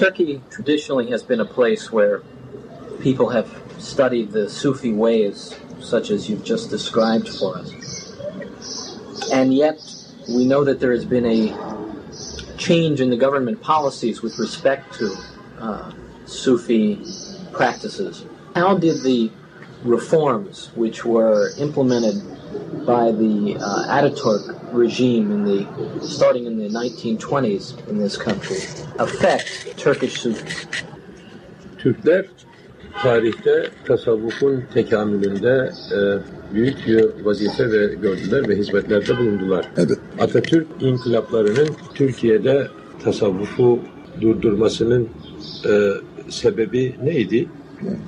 Turkey traditionally has been a place where people have studied the Sufi ways, such as you've just described for us. And yet, we know that there has been a change in the government policies with respect to uh, Sufi practices. How did the reforms which were implemented by the uh, Ataturk regime in the starting in the 1920s in this country affect Turkish Sufis? Türkler tarihte tasavvufun tekamülünde e, büyük bir vazife ve gördüler ve hizmetlerde bulundular. Evet. Atatürk inkılaplarının Türkiye'de tasavvufu durdurmasının e, sebebi neydi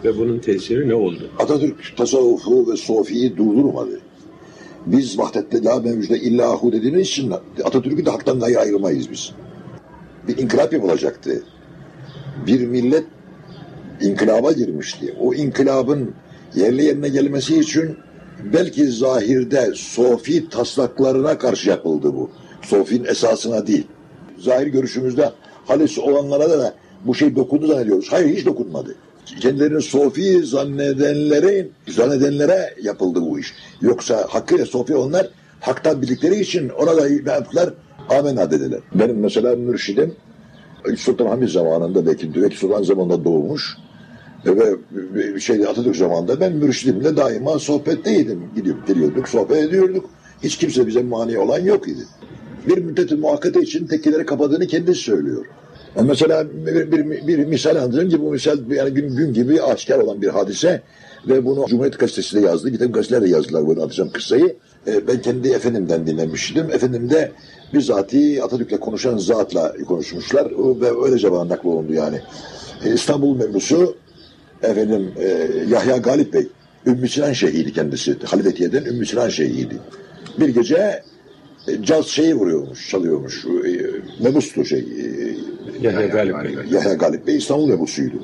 ve bunun tesiri ne oldu? Atatürk tasavvufu ve sofiyi durdurmadı. Biz vahdette la mevcude illahu dediğimiz için Atatürk'ü de haktan gayrı ayırmayız biz. Bir inkılap yapılacaktı. Bir millet inkılaba girmişti. O inkılabın yerli yerine gelmesi için belki zahirde sofi taslaklarına karşı yapıldı bu. Sofinin esasına değil. Zahir görüşümüzde halisi olanlara da bu şey dokundu zannediyoruz. Hayır hiç dokunmadı. Kendilerini sofi zannedenlerin, zannedenlere yapıldı bu iş. Yoksa hakkıyla sofi onlar haktan bildikleri için ona da ne yaptılar? Amenna dediler. Benim mesela mürşidim Sultan Hamid zamanında belki Düvek Sultan zamanında doğmuş ve şey Atatürk zamanında ben mürşidimle daima sohbetteydim. Gidip geliyorduk, sohbet ediyorduk. Hiç kimse bize mani olan yok idi. Bir müddet muhakkate için tekkeleri kapadığını kendisi söylüyor. Yani mesela bir, bir, bir misal anlatayım ki bu misal yani gün, gün gibi aşikar olan bir hadise ve bunu Cumhuriyet Gazetesi de yazdı. Bir takım gazeteler de yazdılar bunu anlatacağım kıssayı. E, ben kendi efendimden dinlemiştim. Efendim de bizzati Atatürk'le konuşan zatla konuşmuşlar ve öyle cevabı nakli yani. E, İstanbul mevzusu efendim e, Yahya Galip Bey Ümmü Sinan Şeyhiydi kendisi. Halifetiye'den Ümmü Sinan Şeyhiydi. Bir gece caz şeyi vuruyormuş, çalıyormuş. E, mebustu şey. E, Yahya Galip Bey. Yahya Galip Bey İstanbul mebusuydu.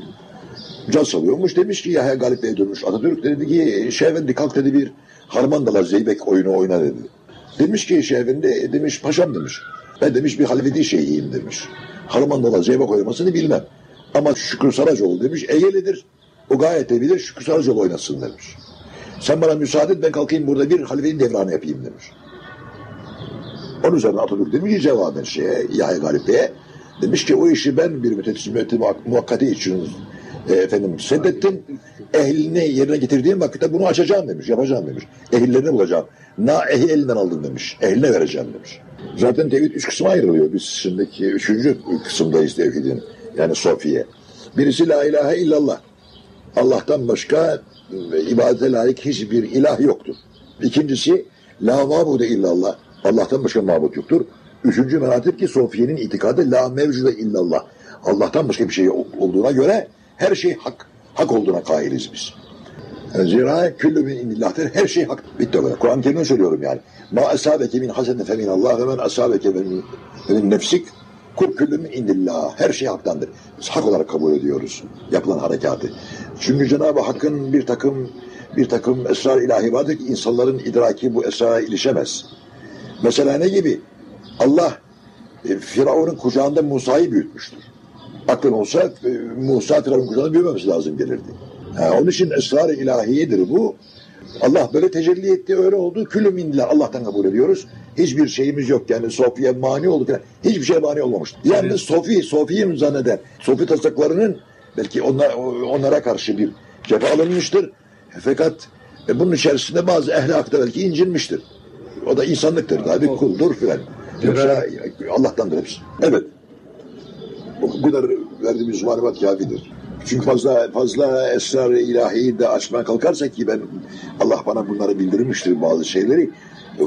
Caz çalıyormuş. Demiş ki Yahya Galip Bey dönmüş. Atatürk dedi ki Şehvendi kalk dedi bir Harmandalar Zeybek oyunu oyna dedi. Demiş ki Şehvendi demiş paşam demiş. Ben demiş bir halifeti şeyhiyim demiş. Harmandalar Zeybek oynamasını bilmem. Ama Şükrü Saracoğlu demiş Egelidir. O gayet de bilir Şükrü Saracoğlu oynasın demiş. Sen bana müsaade et ben kalkayım burada bir halifenin devranı yapayım demiş. Onun üzerine Atatürk demiş ki cevaben şeye, Yahya Galip Bey'e demiş ki o işi ben bir müddeti muhakkati için e, efendim seddettim. Ehlini yerine getirdiğim vakitte bunu açacağım demiş, yapacağım demiş. Ehillerini bulacağım. Na ehil elinden aldın demiş. Ehline vereceğim demiş. Zaten tevhid üç kısma ayrılıyor. Biz şimdiki üçüncü kısımdayız tevhidin. Yani Sofiye. Birisi la ilahe illallah. Allah'tan başka ibadete layık hiçbir ilah yoktur. İkincisi la mabude illallah. Allah'tan başka mabut yoktur. Üçüncü meratip ki Sofiye'nin itikadı la mevcude illallah. Allah'tan başka bir şey olduğuna göre her şey hak. Hak olduğuna kailiz biz. Zira küllü min indillah'tır. Her şey hak. Bitti o kadar. Kur'an-ı Kerim'e söylüyorum yani. Ma asabeke min hasene fe min Allah ve men asabeke min, min nefsik kul küllü min indillah. Her şey haktandır. Biz hak olarak kabul ediyoruz yapılan harekatı. Çünkü Cenab-ı Hakk'ın bir takım bir takım esrar ilahi vardır ki insanların idraki bu esrara ilişemez. Mesela ne gibi? Allah e, Firavun'un kucağında Musa'yı büyütmüştür. Aklın olsa e, Musa Firavun'un kucağında büyümemesi lazım gelirdi. Ha, onun için esrar-ı ilahiyedir bu. Allah böyle tecelli etti, öyle oldu. Külü mindiler Allah'tan kabul ediyoruz. Hiçbir şeyimiz yok yani Sofi'ye mani olduk. Yani hiçbir şeye mani olmamış. Yani Sofi, Sofi'yi zanneden, Sofi taslaklarının belki onlar, onlara karşı bir cephe alınmıştır. Fakat e, bunun içerisinde bazı ehli belki incinmiştir. O da insanlıktır tabi kuldur filan. Yoksa Allah'tandır hepsi. Evet. Bu kadar verdiğimiz malumat kafidir. Çünkü fazla fazla esrar-ı ilahiyi de açmaya kalkarsak ki ben Allah bana bunları bildirmiştir bazı şeyleri.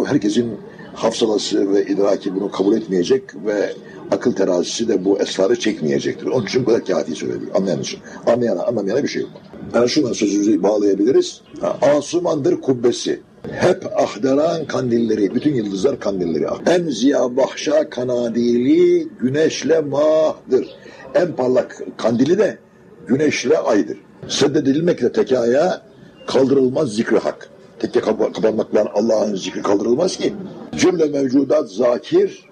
Herkesin hafsalası ve idraki bunu kabul etmeyecek ve akıl terazisi de bu esrarı çekmeyecektir. Onun için bu kadar kafi söyleniyor. Anlayan için. Anlayana, anlamayana bir şey yok. Yani şuna sözümüzü bağlayabiliriz. Asumandır kubbesi. Hep ahderan kandilleri, bütün yıldızlar kandilleri. En ziya bahşa kanadili güneşle mahdır. En parlak kandili de güneşle aydır. Seddedilmekle tekaya kaldırılmaz zikri hak. Tekke kapanmakla Allah'ın zikri kaldırılmaz ki. Cümle mevcudat zakir,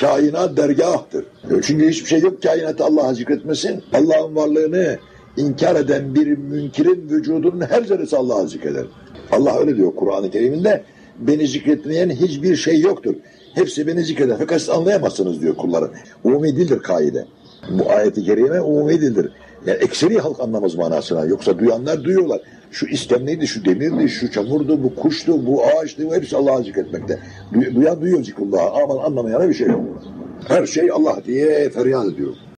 kainat dergahtır. Çünkü hiçbir şey yok kainatı Allah'a zikretmesin. Allah'ın varlığını inkar eden bir münkirin vücudunun her zerresi Allah'a zikreder. Allah öyle diyor Kur'an-ı Kerim'inde. Beni zikretmeyen hiçbir şey yoktur. Hepsi beni zikreder. Fakat anlayamazsınız diyor kulları. Umumi dildir kaide. Bu ayeti kerime umumi dildir. Yani ekseri halk anlamaz manasına. Yoksa duyanlar duyuyorlar. Şu istemliydi, şu demirdi, şu çamurdu, bu kuştu, bu ağaçtı, bu hepsi Allah'a zikretmekte. Du- duyan duyuyor zikrullahı. Aman anlamayana bir şey yok. Her şey Allah diye feryat ediyor.